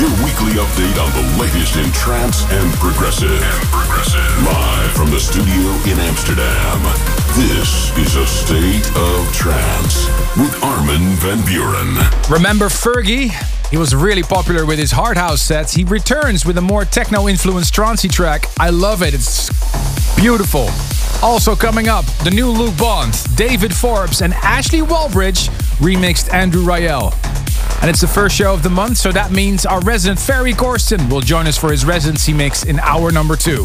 Your weekly update on the latest in trance and progressive. And progressive. Live from the studio in Amsterdam. This is a state of trance with Armin van Buuren. Remember Fergie? He was really popular with his hard house sets. He returns with a more techno-influenced trancey track. I love it. It's beautiful. Also coming up, the new Luke Bond, David Forbes, and Ashley Wallbridge remixed Andrew Rayel. And it's the first show of the month, so that means our resident Ferry Corsten will join us for his residency mix in hour number two.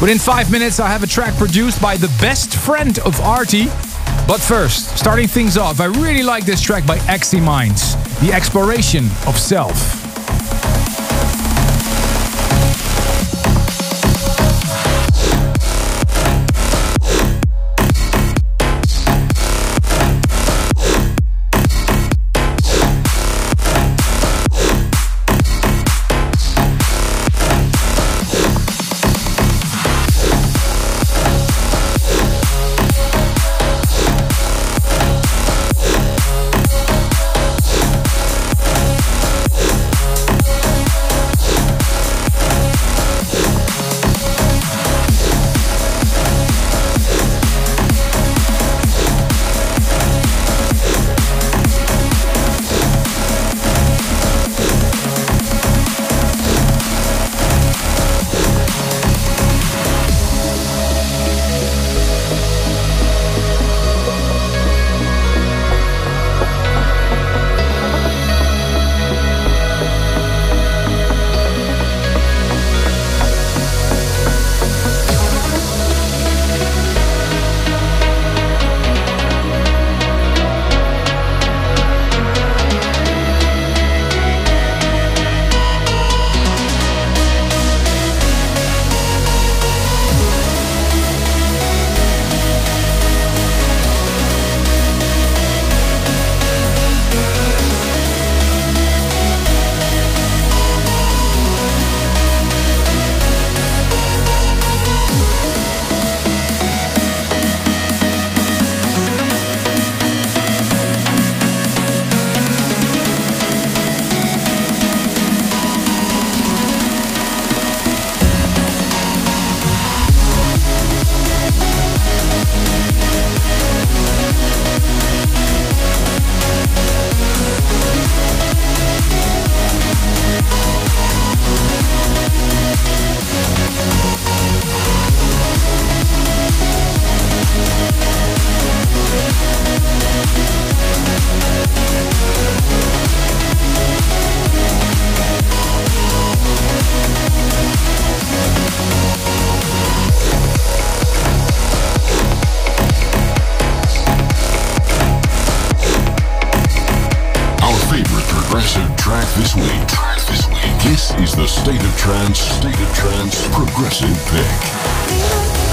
Within five minutes, I have a track produced by the best friend of Artie. But first, starting things off, I really like this track by Axie Minds, The Exploration of Self. Our favorite progressive track this week. This is the State of Trance, State of Trance Progressive Pick.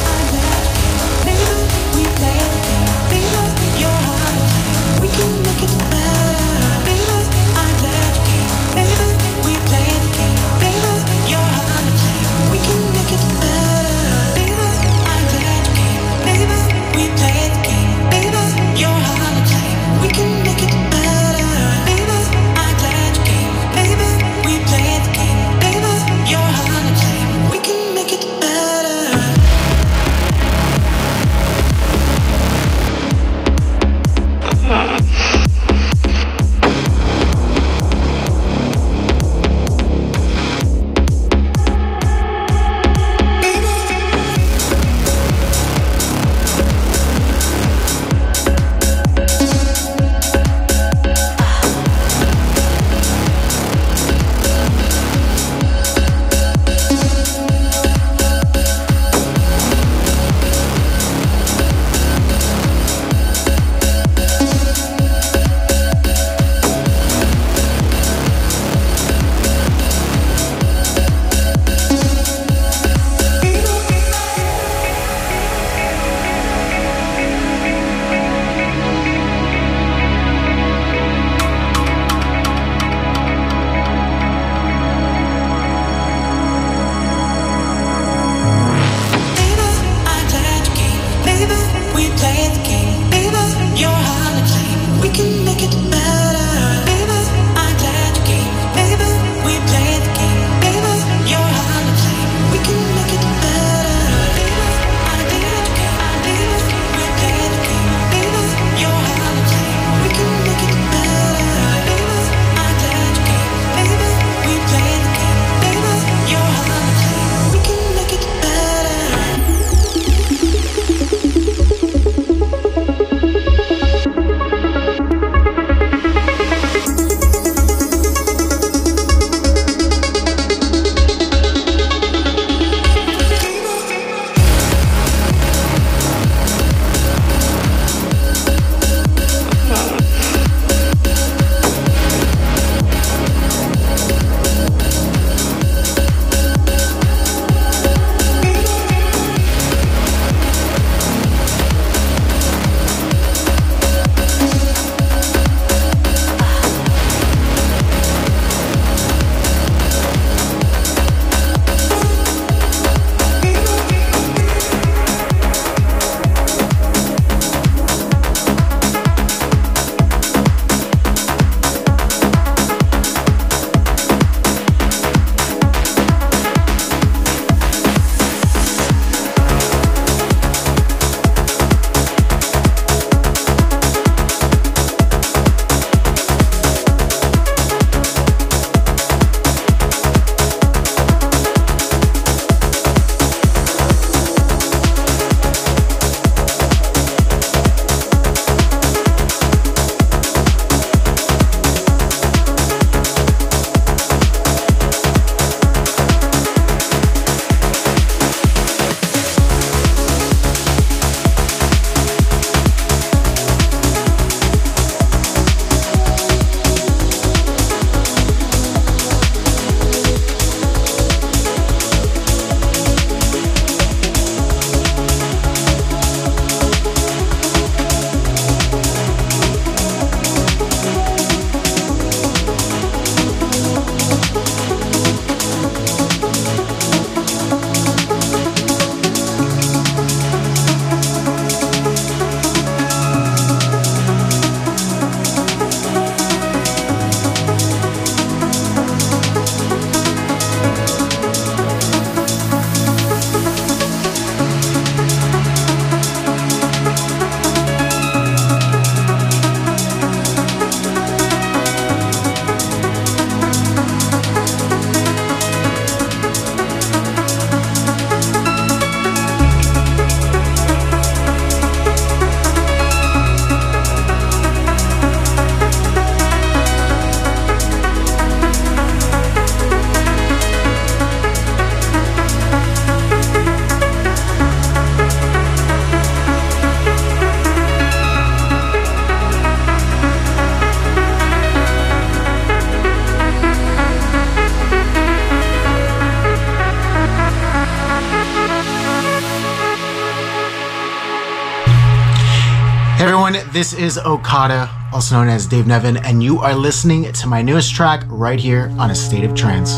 This is Okada, also known as Dave Nevin, and you are listening to my newest track right here on A State of Trance.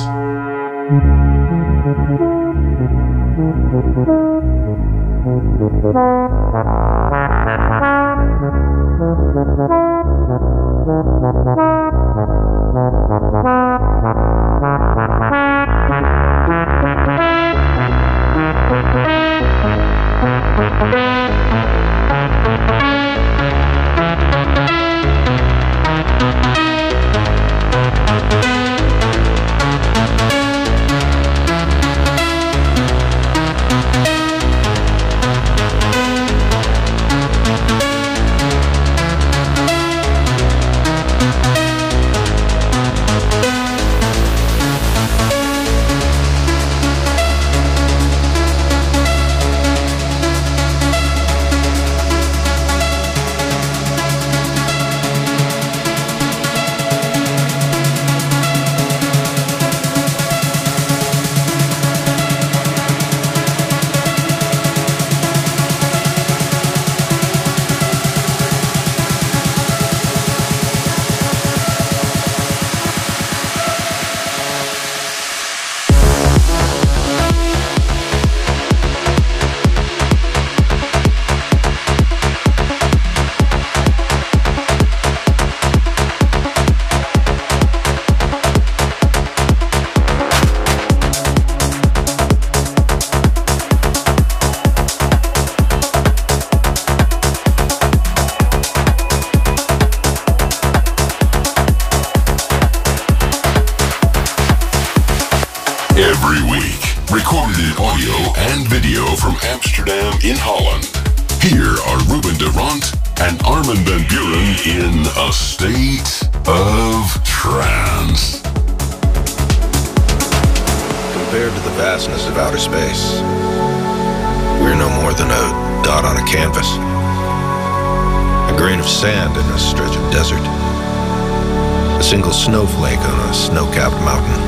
single snowflake on a snow-capped mountain.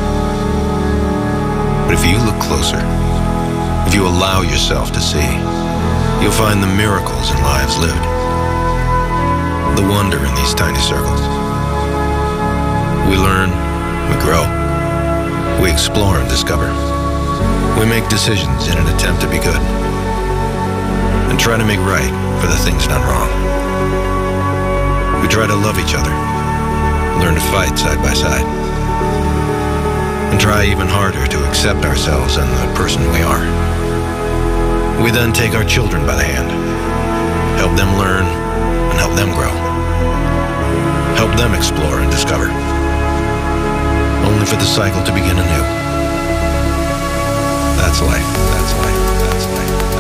But if you look closer, if you allow yourself to see, you'll find the miracles in lives lived, the wonder in these tiny circles. We learn, we grow, we explore and discover. We make decisions in an attempt to be good and try to make right for the things done wrong. We try to love each other learn to fight side by side, and try even harder to accept ourselves and the person we are. We then take our children by the hand, help them learn, and help them grow. Help them explore and discover, only for the cycle to begin anew. That's life. That's life. That's life.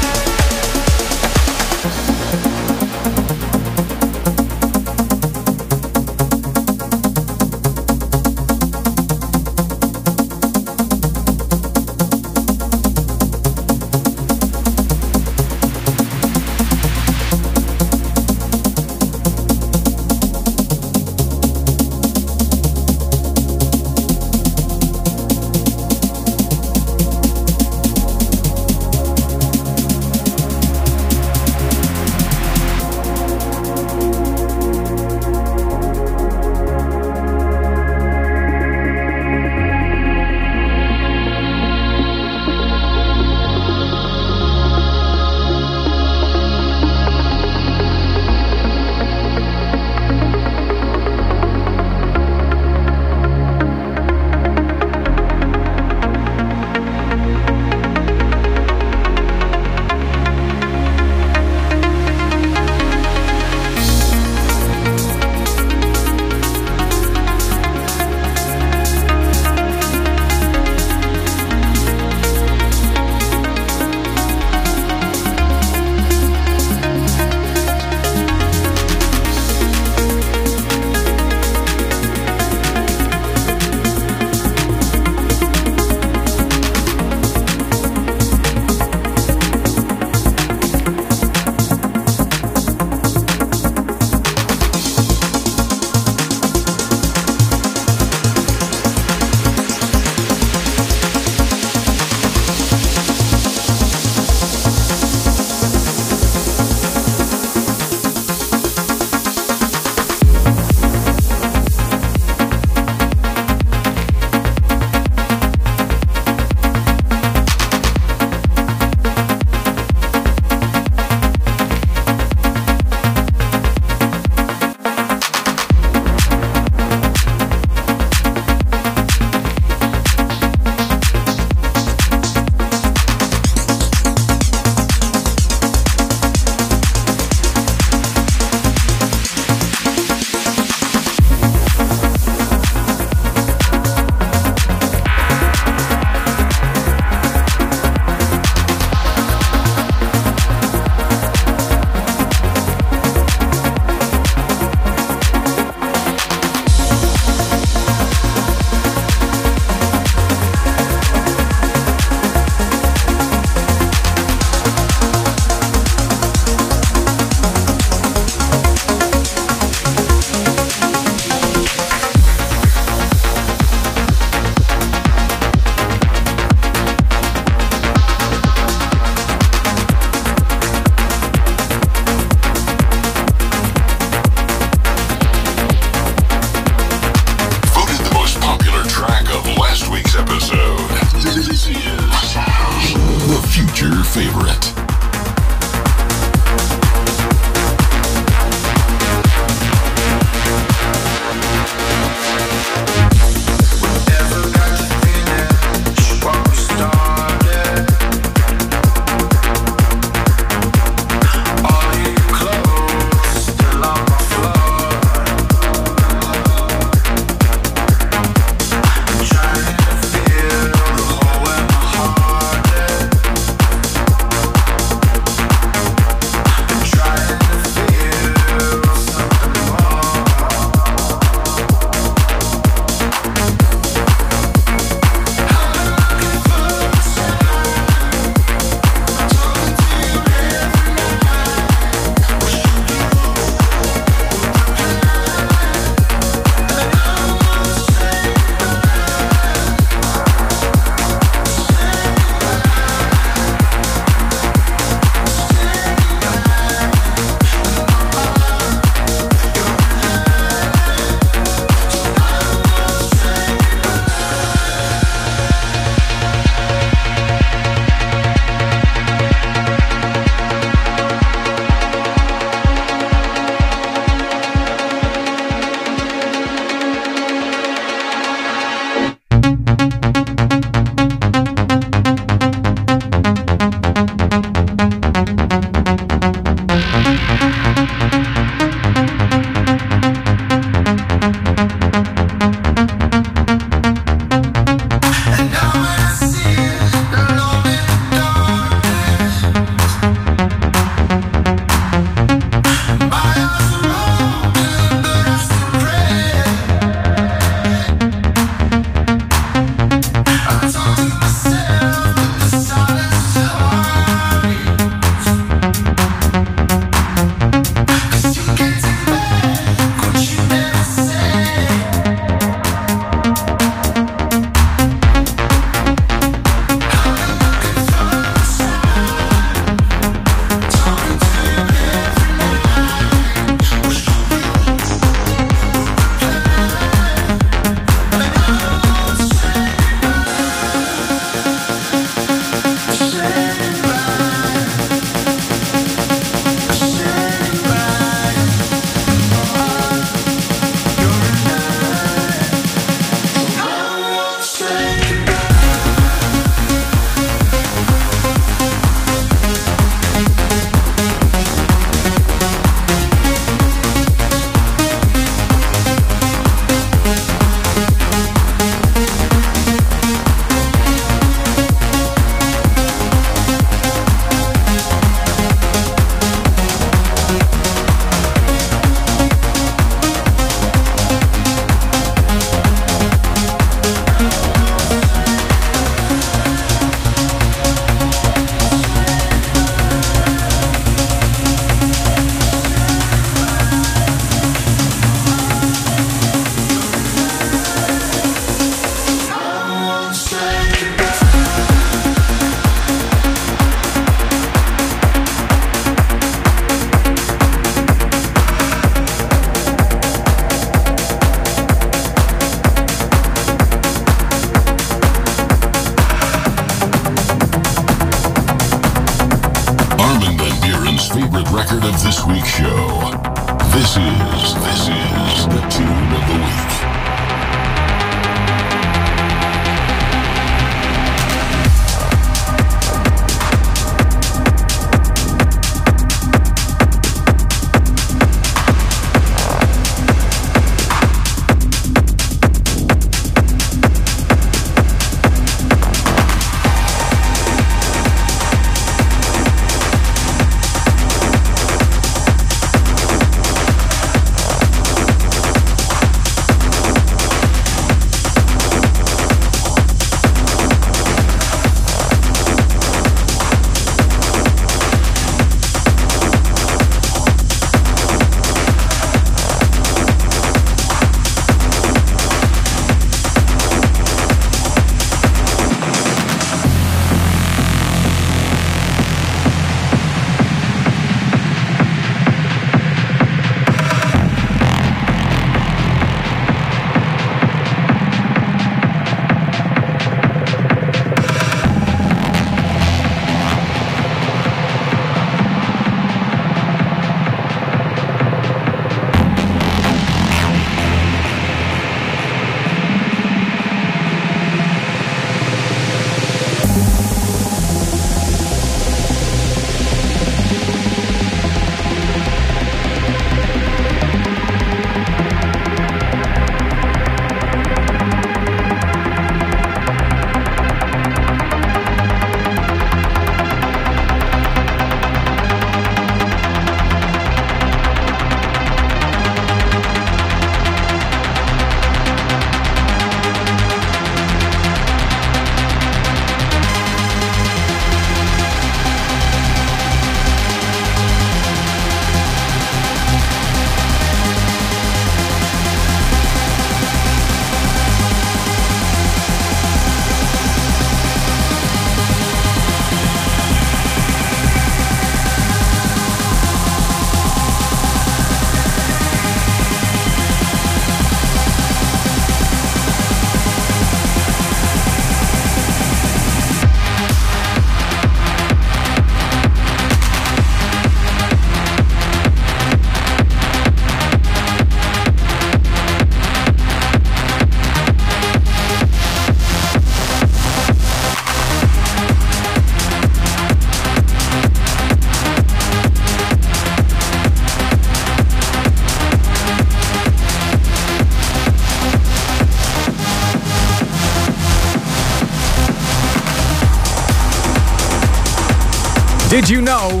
Did you know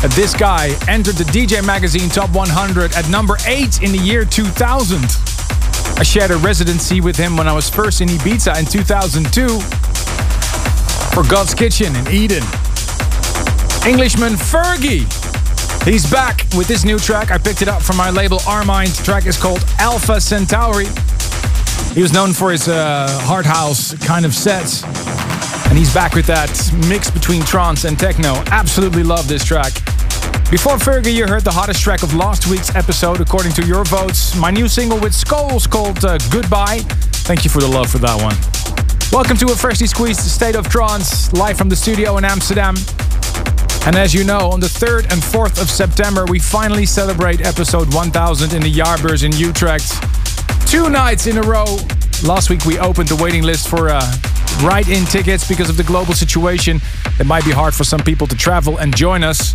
that this guy entered the DJ Magazine Top 100 at number 8 in the year 2000? I shared a residency with him when I was first in Ibiza in 2002 for Godskitchen in Eden. Englishman Fergie. He's back with this new track. I picked it up from my label Armind. The track is called Alpha Centauri. He was known for his uh, hard house kind of sets. And he's back with that mix between trance and techno. Absolutely love this track. Before Fergie, you heard the hottest track of last week's episode according to your votes. My new single with Skulls called uh, Goodbye. Thank you for the love for that one. Welcome to a freshly squeezed State of Trance, live from the studio in Amsterdam. And as you know, on the 3rd and 4th of September, we finally celebrate episode 1000 in the Jaarbeurs in Utrecht. Two nights in a row. Last week we opened the waiting list for uh, write-in tickets because of the global situation. It might be hard for some people to travel and join us.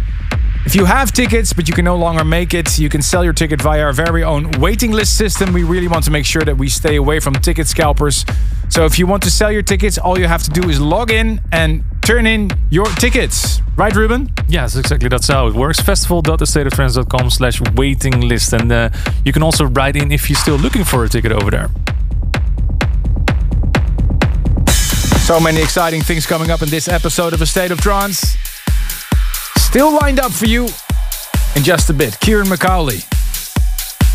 If you have tickets but you can no longer make it, you can sell your ticket via our very own waiting list system. We really want to make sure that we stay away from ticket scalpers. So if you want to sell your tickets, all you have to do is log in and turn in your tickets. Right, Ruben? Yes, exactly. That's how it works. Festival.thestateoftrance.com slash waiting list. And uh, you can also write in if you're still looking for a ticket over there. So many exciting things coming up in this episode of A State of Trance. Still lined up for you in just a bit. Ciaran McAuley.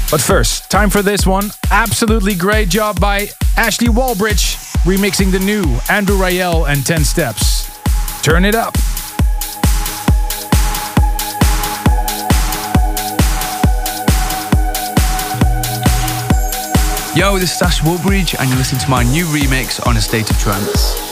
But first, time for this one. Absolutely great job by Ashley Wallbridge remixing the new Andrew Rayel and 10 Steps. Turn it up. Yo, this is Ash Wallbridge, and you're listening to my new remix on A State of Trance.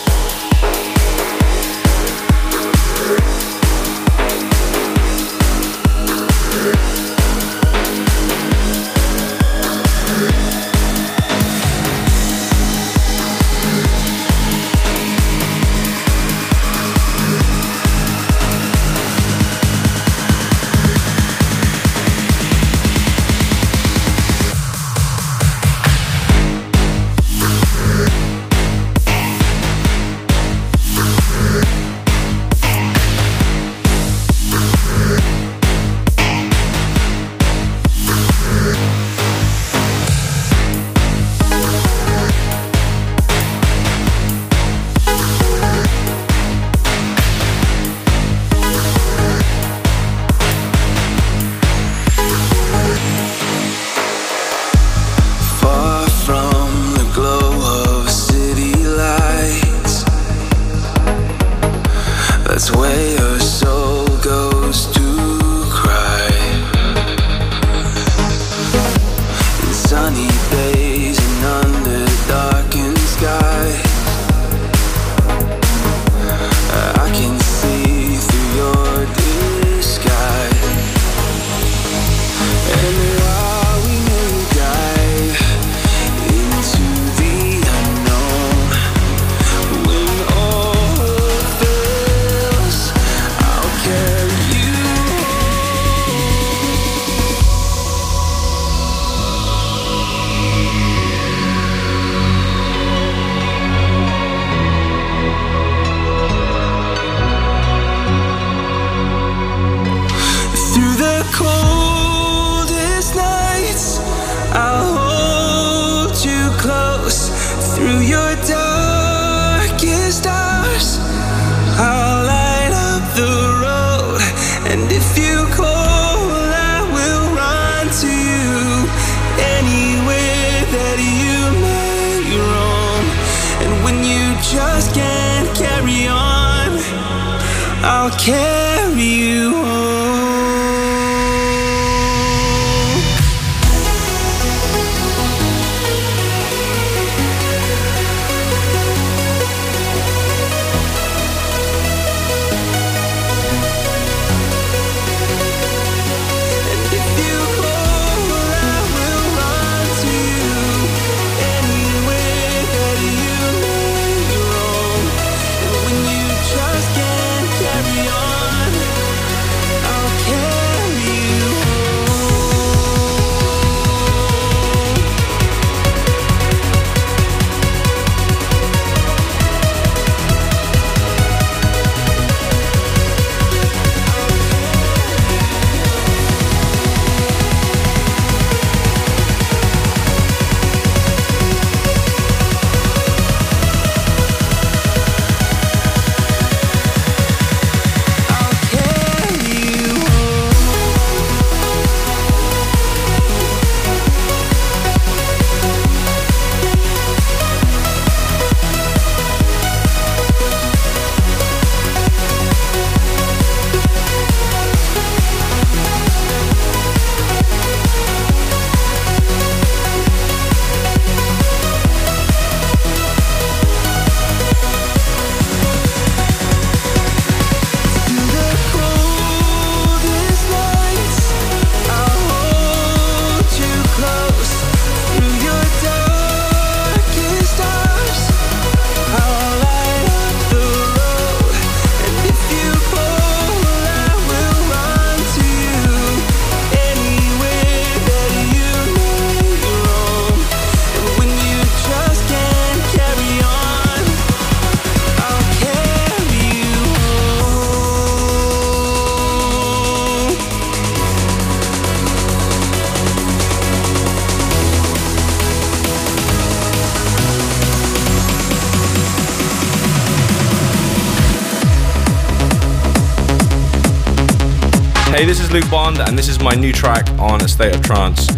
is Luke Bond, and this is my new track on A State of Trance.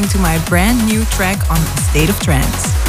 listening to my brand new track on State of Trance.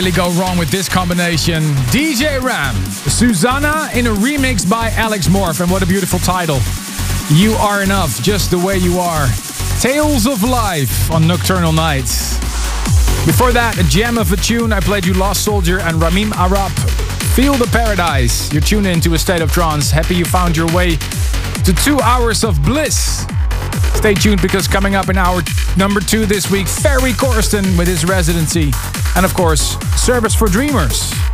Really go wrong with this combination. DJ Ram, Susanna in a remix by Alex Morph. And what a beautiful title. You Are Enough, just the way you are. Tales of Life on Nocturnal Nights. Before that, a gem of a tune. I played you Lost Soldier and Ramim Arab. Feel the Paradise. You're tuned into a state of trance. Happy you found your way to two hours of bliss. Stay tuned because coming up in hour number two this week, Ferry Corsten with his residency. And of course, Service for Dreamers.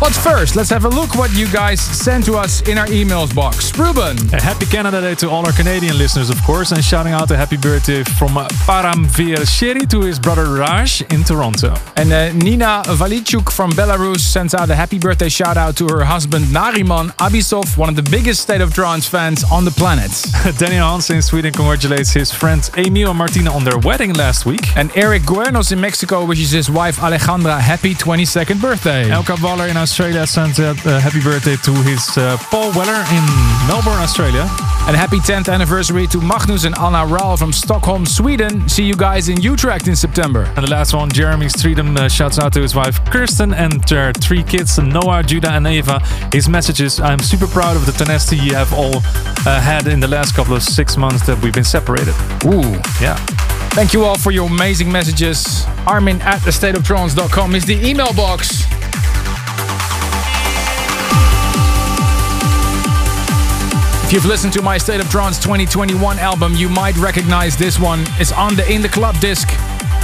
But first, let's have a look what you guys sent to us in our emails box. Ruben. A happy Canada Day to all our Canadian listeners, of course, and shouting out a happy birthday from Paramveer Sheri to his brother Raj in Toronto. And uh, Nina Valichuk from Belarus sends out a happy birthday shout out to her husband Nariman Abisov, one of the biggest State of Trance fans on the planet. Daniel Hansen in Sweden congratulates his friends Emil and Martina on their wedding last week. And Eric Guernos in Mexico wishes his wife Alejandra happy 22nd birthday. Elka Waller in Australia sent a uh, happy birthday to his uh, Paul Weller in Melbourne, Australia. And happy 10th anniversary to Magnus and Anna Raal from Stockholm, Sweden. See you guys in Utrecht in September. And the last one, Jeremy Streetum uh, shouts out to his wife Kirsten and their three kids, Noah, Judah, and Eva. His message is I'm super proud of the tenacity you have all uh, had in the last couple of six months that we've been separated. Ooh. Yeah. Thank you all for your amazing messages. Armin at thestateoftrance.com is the email box. If you've listened to my State of Trance 2021 album, you might recognize this one. It's on the In the Club disc.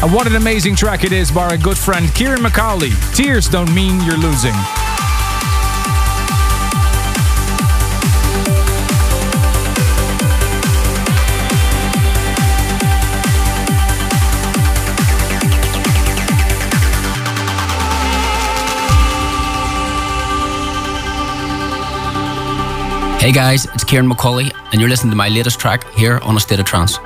And what an amazing track it is by our good friend Ciaran McAuley. Tears don't mean you're losing. Hey guys, it's Ciaran McAuley, and you're listening to my latest track here on A State of Trance.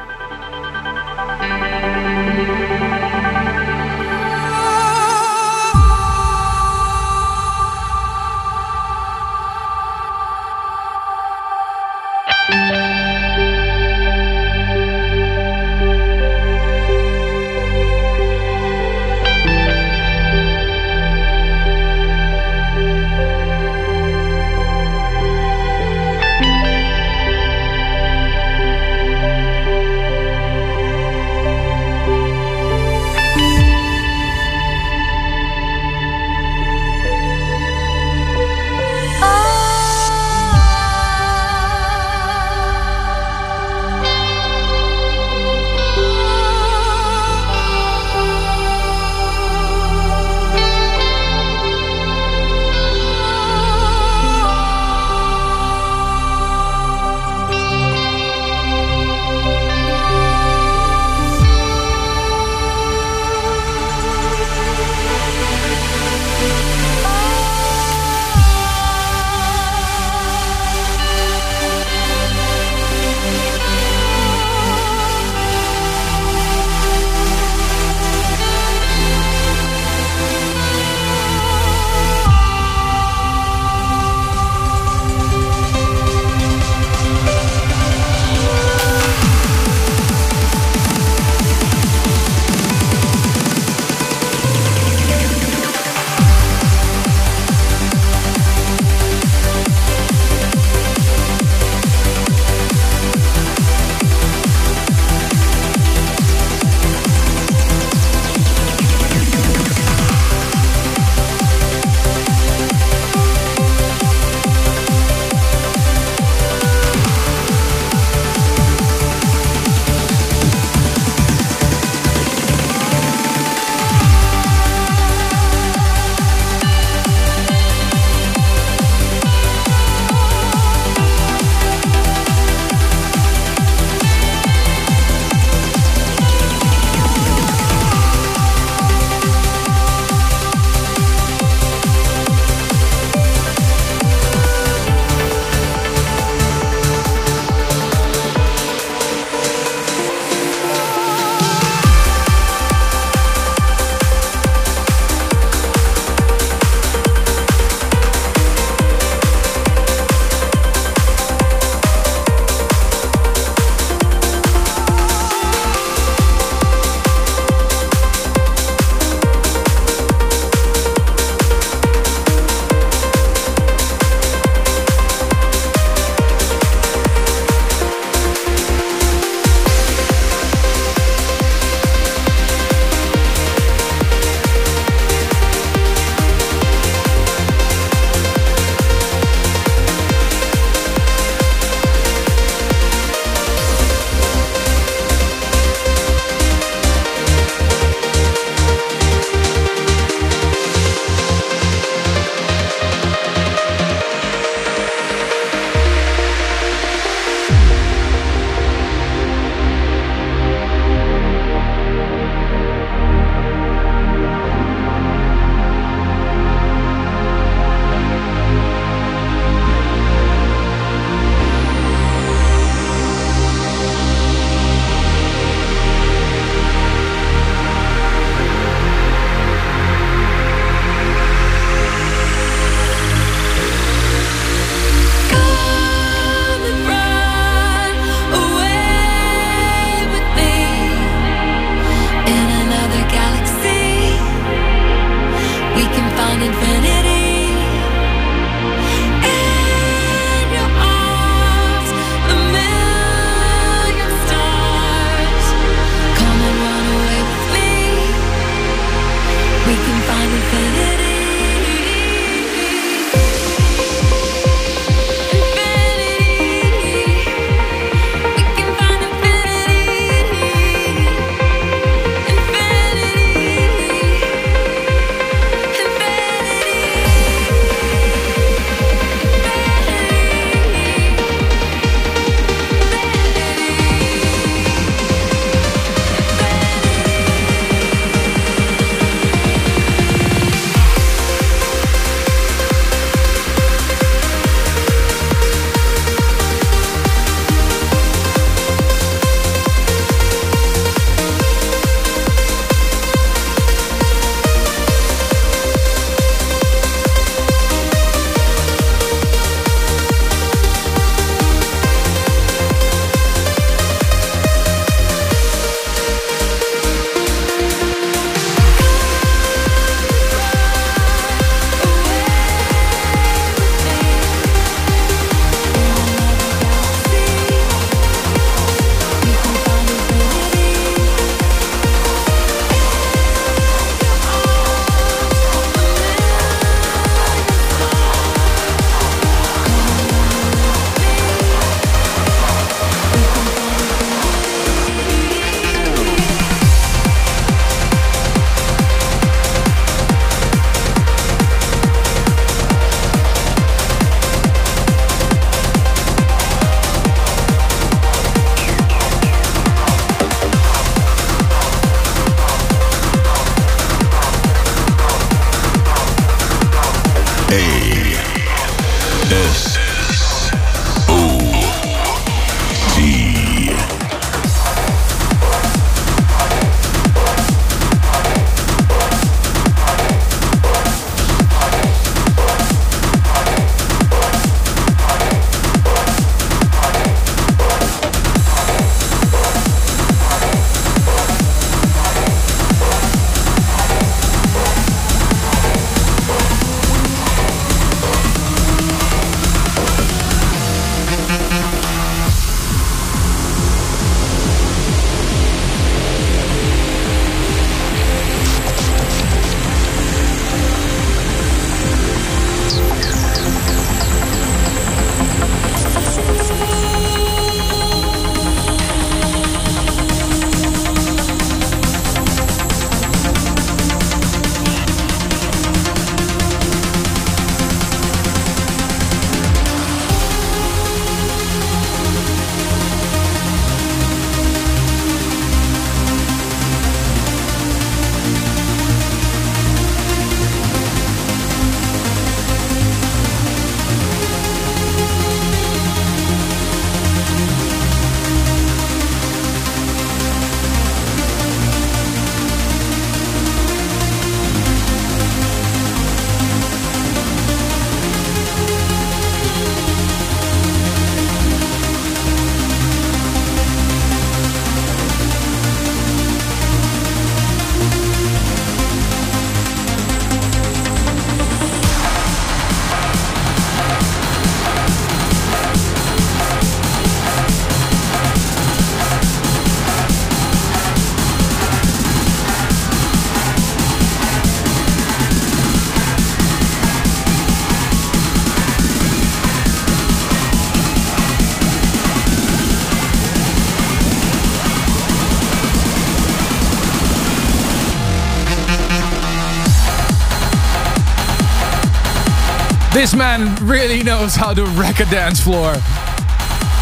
This man really knows how to wreck a dance floor.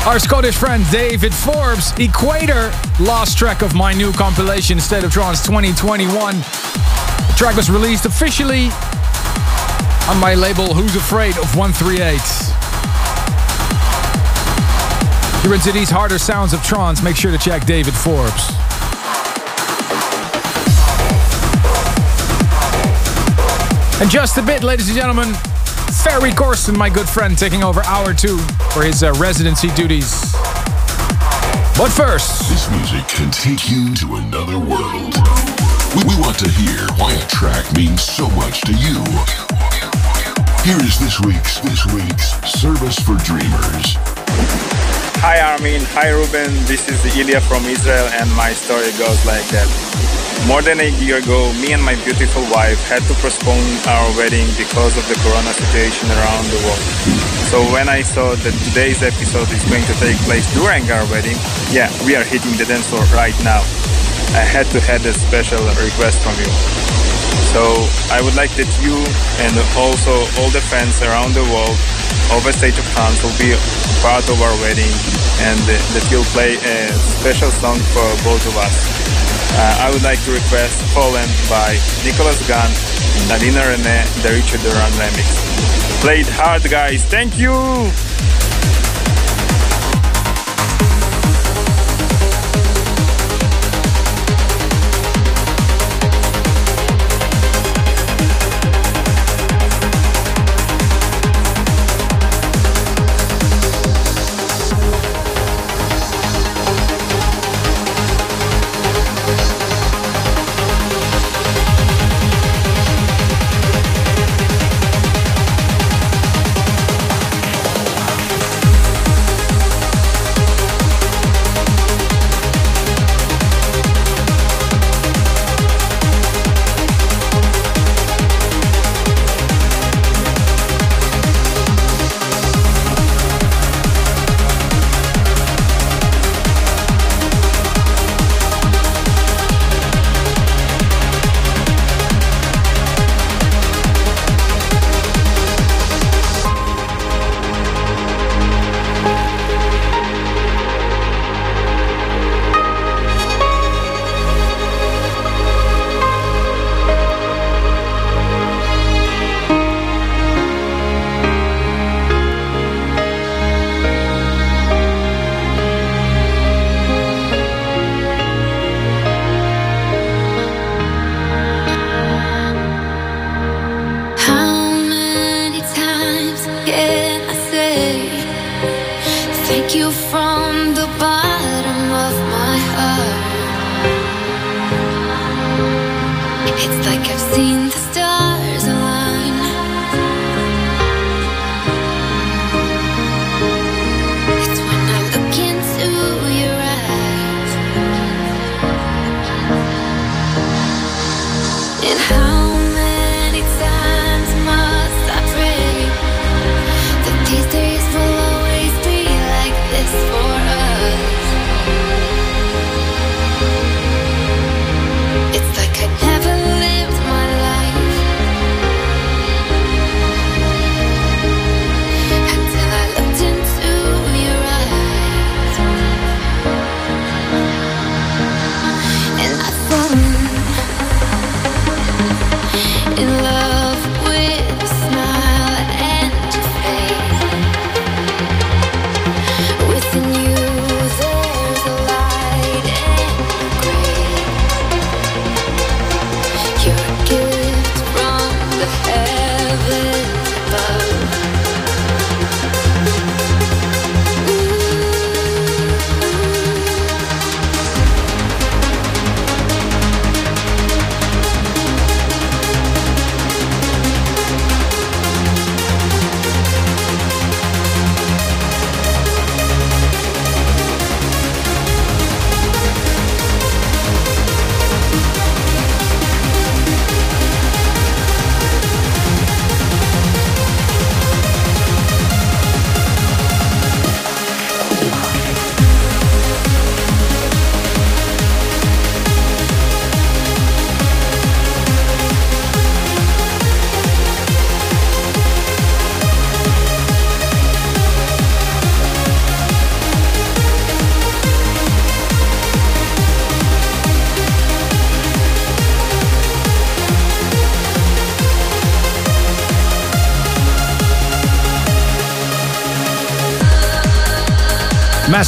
Our Scottish friend David Forbes, Equator, last track of my new compilation, State of Trance 2021. The track was released officially on my label Who's Afraid of 138. If you're into these harder sounds of trance, make sure to check David Forbes. And just a bit, ladies and gentlemen, Ferry Corsten, my good friend, taking over hour two for his uh, residency duties. But first, This music can take you to another world. We, we want to hear why a track means so much to you. Here is this week's this week's service for dreamers. Hi Armin, hi Ruben, this is Ilya from Israel and my story goes like that. More than a year ago, me and my beautiful wife had to postpone our wedding because of the corona situation around the world. So when I saw that today's episode is going to take place during our wedding, yeah, we are hitting the dance floor right now. I had to have a special request from you. So I would like that you and also all the fans around the world of a stage of trance will be part of our wedding and that you'll play a special song for both of us. Uh, I would like to request Poland by Nicholas Gunn, Nadina Rene, the Richard Durand remix. Played hard guys, thank you!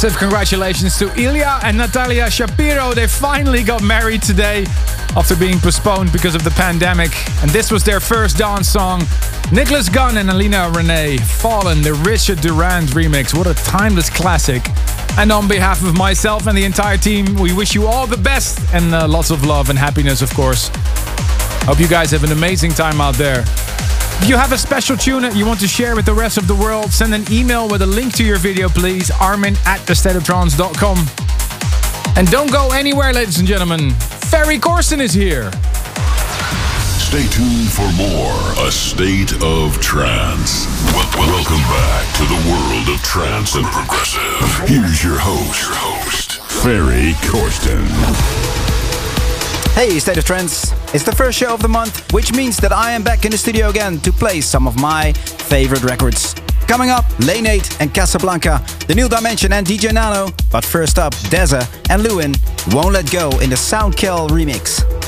Massive congratulations to Ilya and Natalia Shapiro. They finally got married today after being postponed because of the pandemic. And this was their first dance song. Nicholas Gunn and Alina Renae, Fallen, the Richard Durand remix. What a timeless classic. And on behalf of myself and the entire team, we wish you all the best and uh, lots of love and happiness, of course. Hope you guys have an amazing time out there. If you have a special tune that you want to share with the rest of the world, send an email with a link to your video, please. Armin at thestateoftrance.com. And don't go anywhere, ladies and gentlemen. Ferry Corsten is here. Stay tuned for more A State of Trance. Wel- welcome back to the world of trance and progressive. Here's your host, your host, Ferry Corsten. Hey, State of Trance. It's the first show of the month, which means that I am back in the studio again to play some of my favorite records. Coming up, Lane 8 and Casablanca, The New Dimension and DJ Nano. But first up, Deza and Lewin won't let go in the Soundkill remix.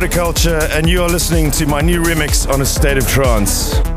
Protoculture, and you are listening to my new remix on A State of Trance.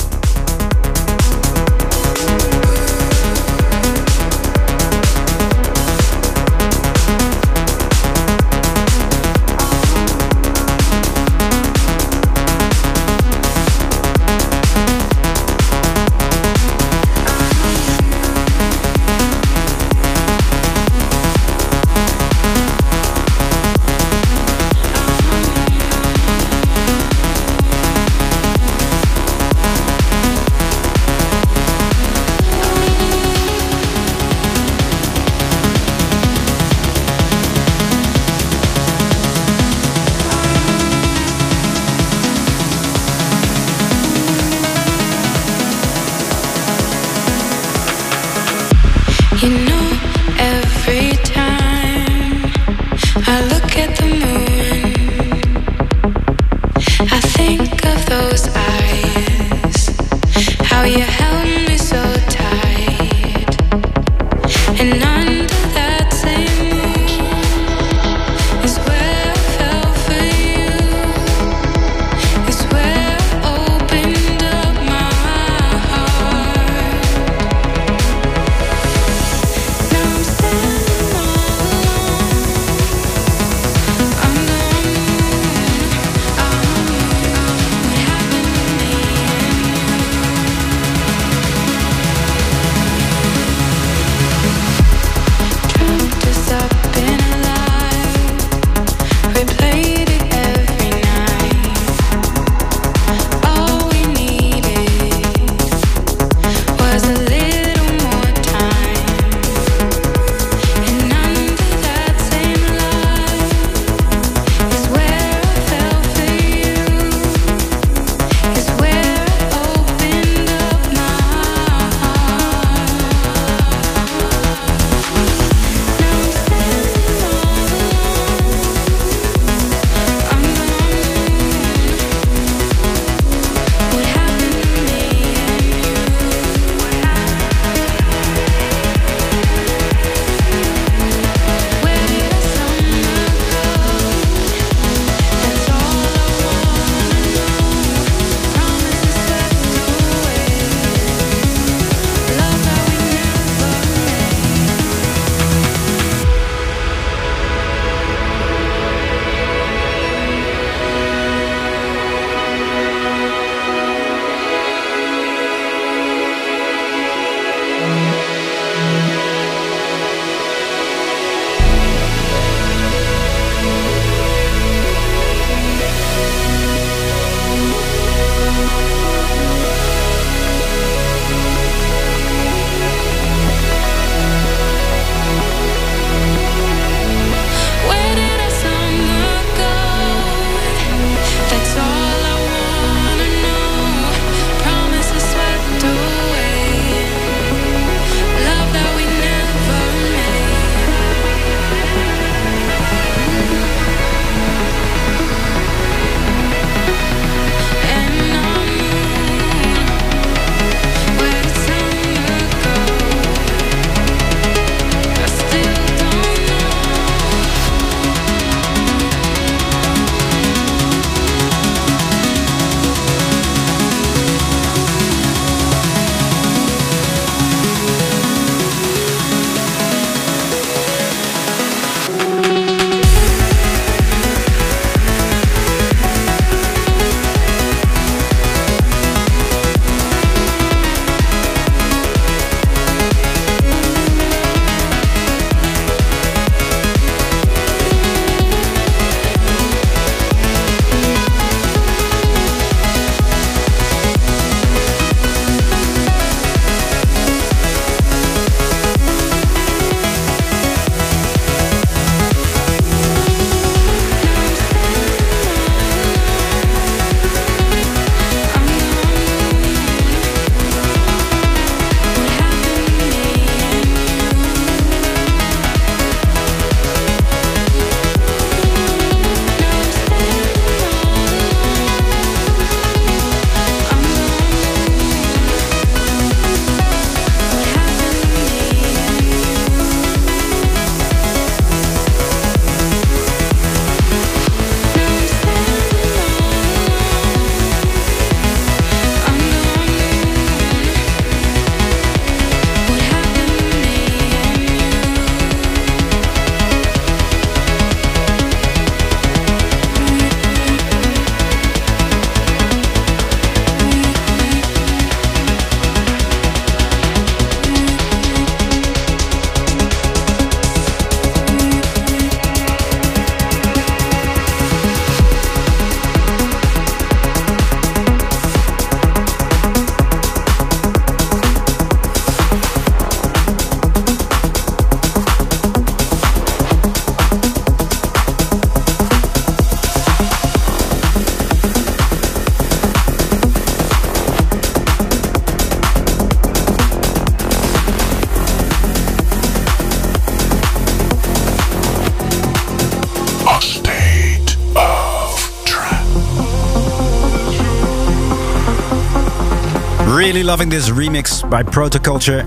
Loving this remix by Protoculture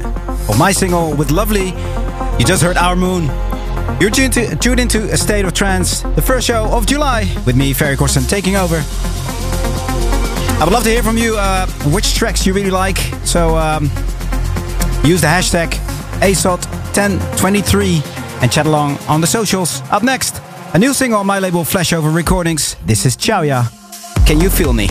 of my single with Lovely. You just heard Our Moon. You're tuned, to, tuned into A State of Trance, the first show of July, with me, Ferry Corsten, taking over. I would love to hear from you uh, which tracks you really like. So um, use the hashtag ASOT1023 and chat along on the socials. Up next, a new single on my label Flashover Recordings. This is Chauya. Can you feel me?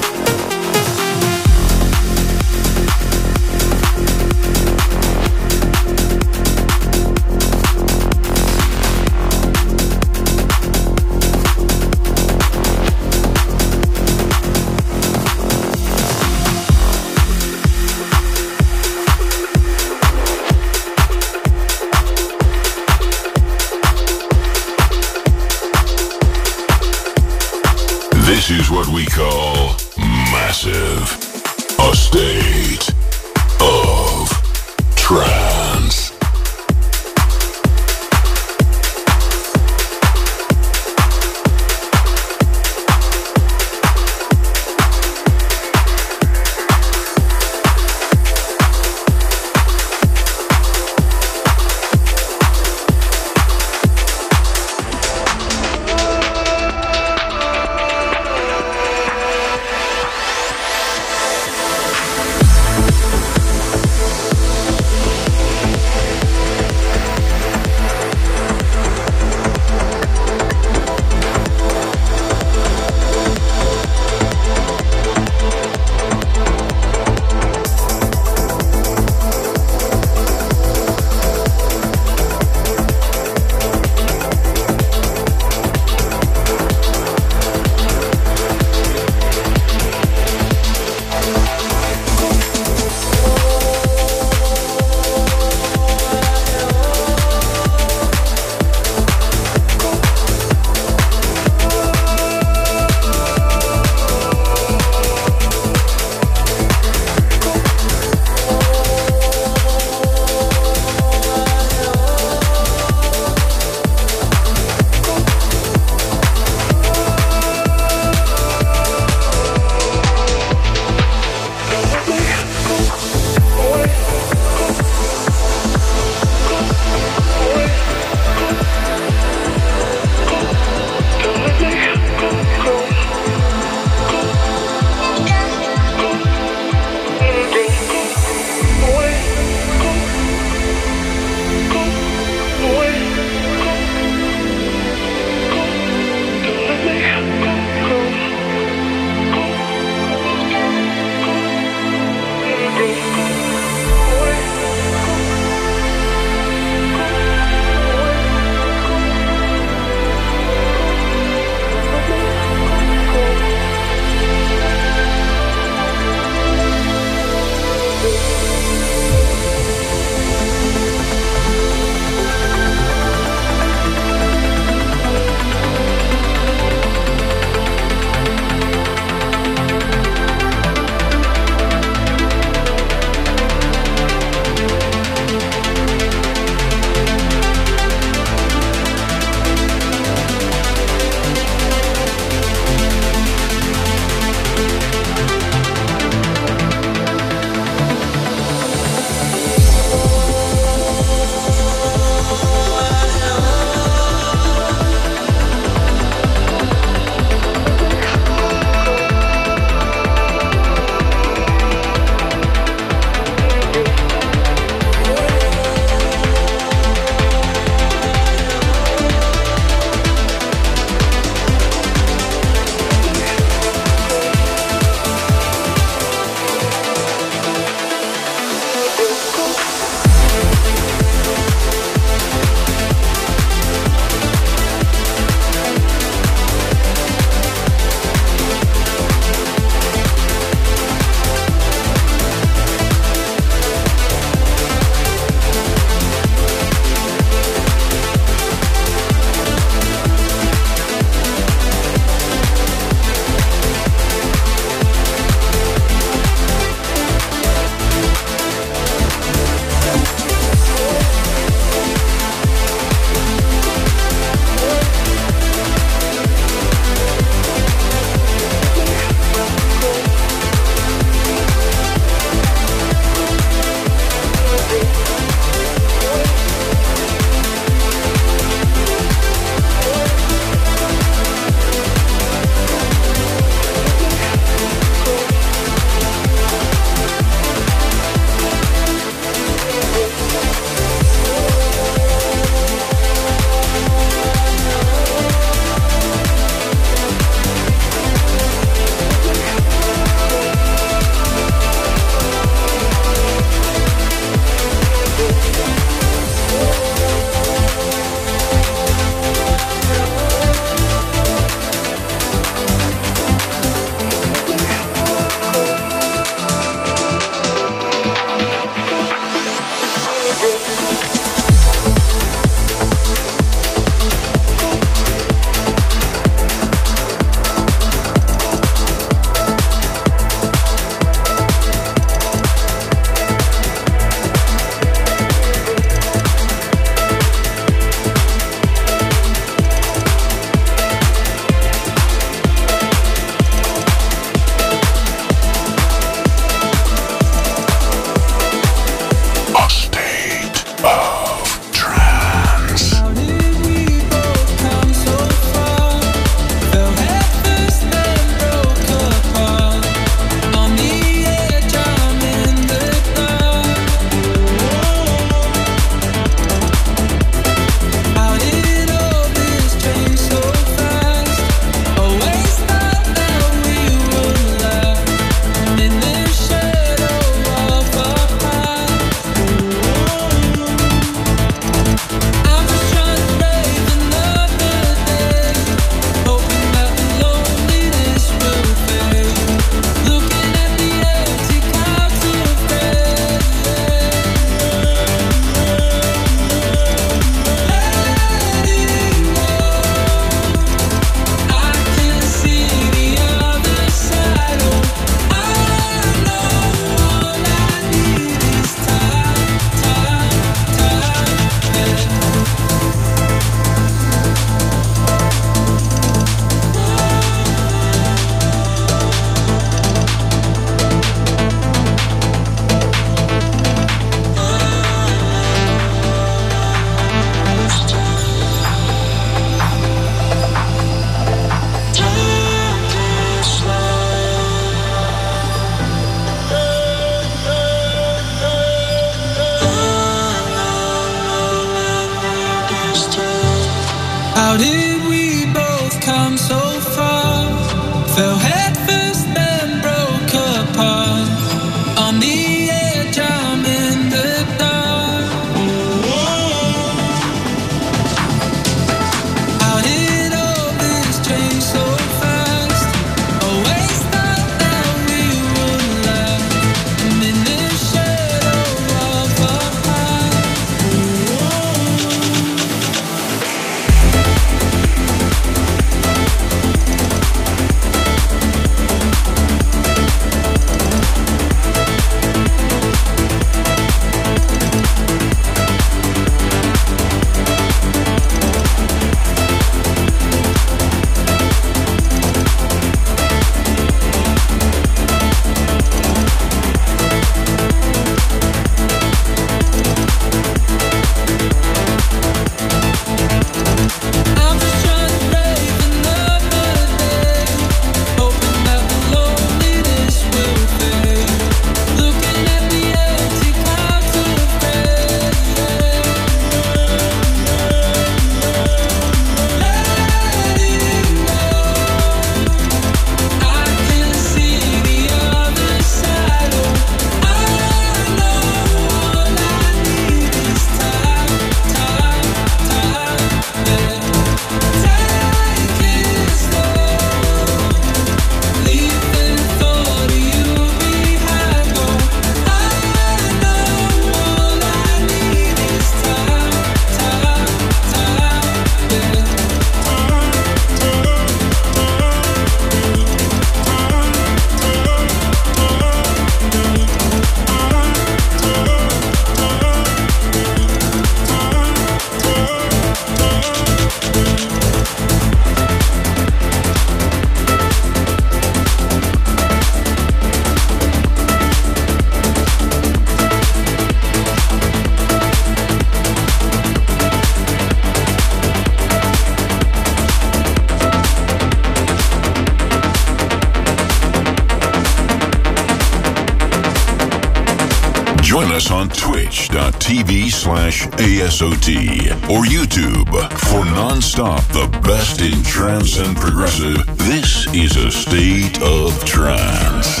slash ASOT or YouTube for nonstop the best in trance and progressive. This is a state of trance.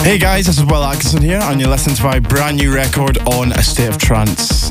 Hey guys, this is Will Atkinson here, and you're listening to my brand new record on A State of Trance.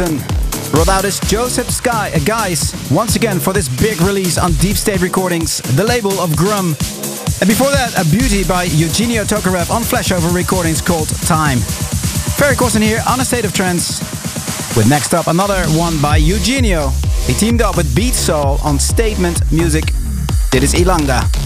Out his Joseph Sky uh, Guys once again for this big release on Deep State Recordings, the label of Grum. And before that, a beauty by Eugenio Tokarev on Flashover Recordings called Time. Ferry Corsten here on a State of Trance. With next up another one by Eugenio. He teamed up with Beatsole on Statement Music. Dit is Ilanga.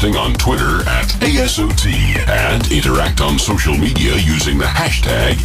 Listing on Twitter at ASOT and interact on social media using the hashtag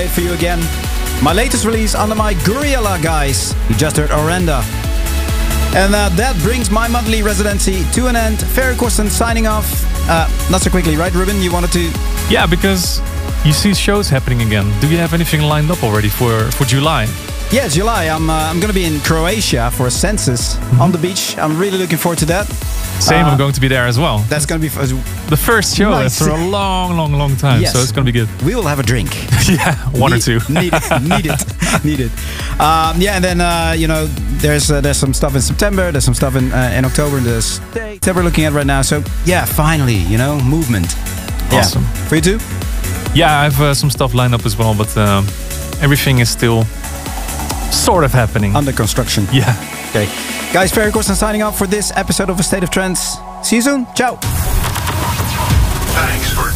play it for you again. My latest release under my Gouryella guys. You just heard Orenda. And uh, that brings my monthly residency to an end. Ferry Corsten signing off. Uh, not so quickly, right, Ruben? You wanted to. Yeah, because you see shows happening again. Do you have anything lined up already for, for July? Yeah, July. I'm uh, I'm going to be in Croatia for a census on the beach. I'm really looking forward to that. Same, Uh, I'm going to be there as well. That's going to be The first show Nice. after a long, long, long time. Yes. So it's going to be good. We will have a drink. yeah, one or two. need it, need it, need it. Um, yeah, and then uh, you know, there's uh, there's some stuff in September. There's some stuff in uh, in October in the states that we're looking at right now. So yeah, finally, you know, movement. Awesome. Yeah. For you too? Yeah, I have uh, some stuff lined up as well, but um, everything is still sort of happening. Under construction. Yeah. Okay. Guys, Ferry Corsten signing off for this episode of A State of Trance. See you soon. Ciao.